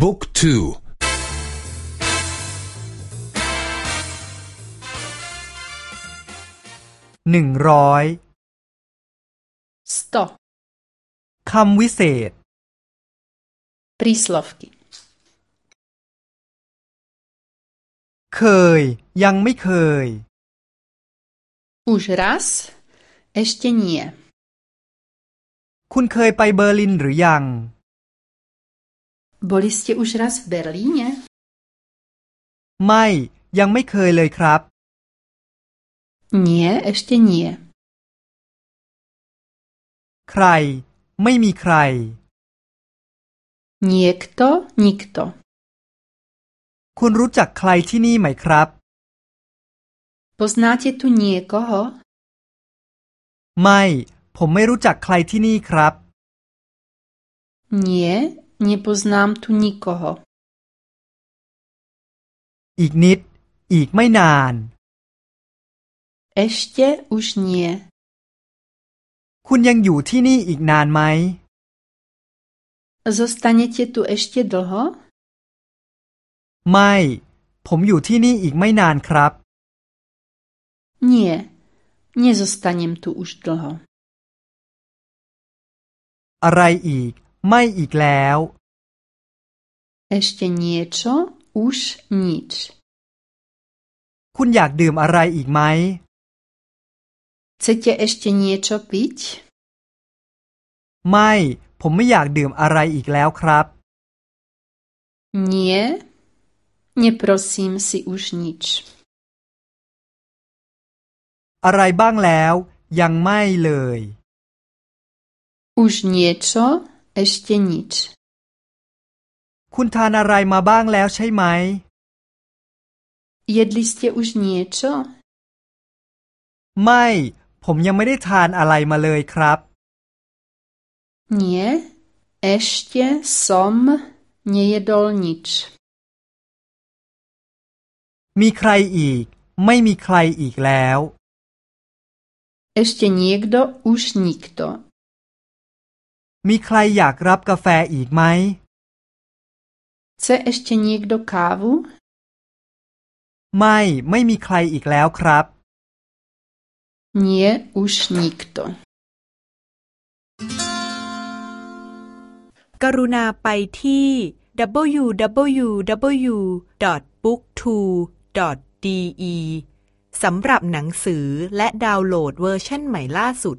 บุ๊กทูหนึ่งร้อยสตคำวิเศษ príslovky เคย ยังไม่เคย už raz ešte nie คุณเคยไปเบอร์ลินหรือยัง boli ste už raz v Berlíne ไม่ ยังไม่เคยเลยครับ nie ešte nie ใคร ไม่มีใคร niekto nikto คุณรู้จักใครที่นี่ไหมครับ poznáte tu niekoho ไม่ ผมไม่รู้จักใครที่นี่ครับ nie nepoznám tu nikoho อีกนิด อีกไม่นาน ešte už nie คุณยังอยู่ที่นี่อีกนานไหม zostanete tu ešte dlho ไม่ ผมอยู่ที่นี่อีกไม่นานครับ nie nezostanem tu už dlho อะไรอีก ไม่อีกแล้ว ešte niečo už nič คุณอยากดื่มอะไรอีกไหม chcete ešte niečo piť ไม่ ผมไม่อยากดื่มอะไรอีกแล้วครับ nie neprosím si už nič อะไรบ้างแล้ว ยังไม่เลย už niečo ešte nič คุณทานอะไรมาบ้างแล้วใช่ไหม jedli ste už niečo ไม่ ผมยังไม่ได้ทานอะไรมาเลยครับ nie ešte som nejedol nič มีใครอีก ไม่มีใครอีกแล้ว ešte niekto už nikto มีใครอยากรับกาแฟอีกไหม chce ešte niekto kávu ไม่ ไม่มีใครอีกแล้วครับ nie už nikto กรุณาไปที่ www.booktwo.de สำหรับหนังสือและดาวน์โหลดเวอร์ชันใหม่ล่าสุด